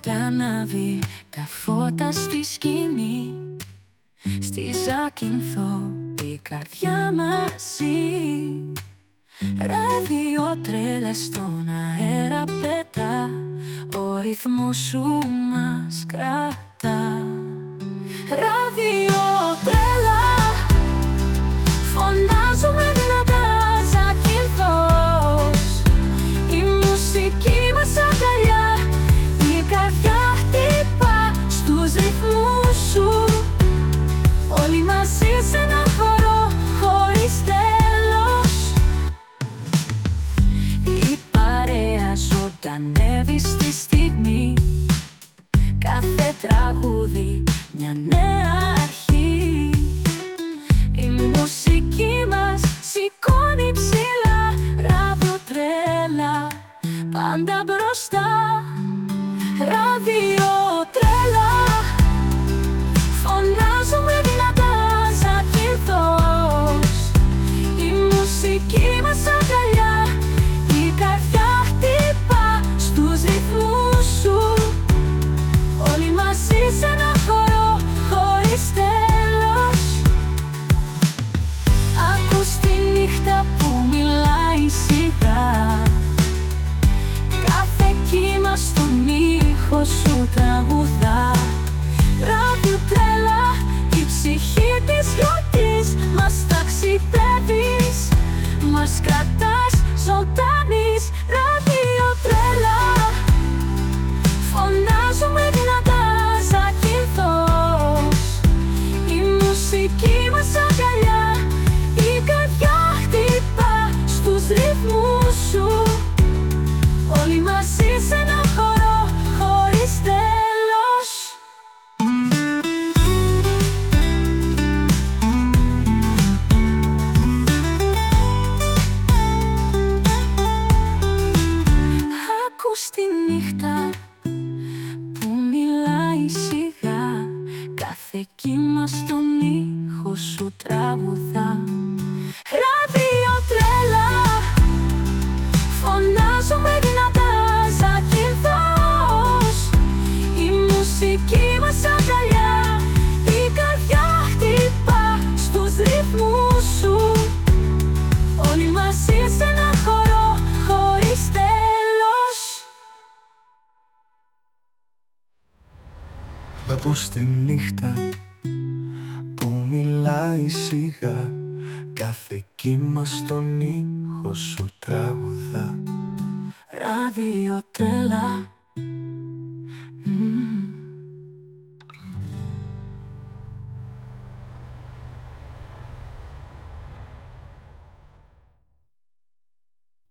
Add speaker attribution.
Speaker 1: Τα φώτα στη σκηνή. Στη Ζακυνθό η καρδιά μαζί. Ράδιο τρέλα στον αέρα πετά Ο ρυθμός σου μας κρατά ζωντανεύει στη στιγμή. Κάθε τραγούδι μια νέα αρχή. Η μουσική μας σηκώνει ψηλά Ραδοτρέλα πάντα μπροστά. Ραδιοτρέλα ήχο σου Κάθε κύμα στον ήχο σου τραγουδά
Speaker 2: Ακούς στη νύχτα που μιλάει σιγά Κάθε κύμα στον ήχο σου τραγουδά.
Speaker 1: Ράδιο τρέλα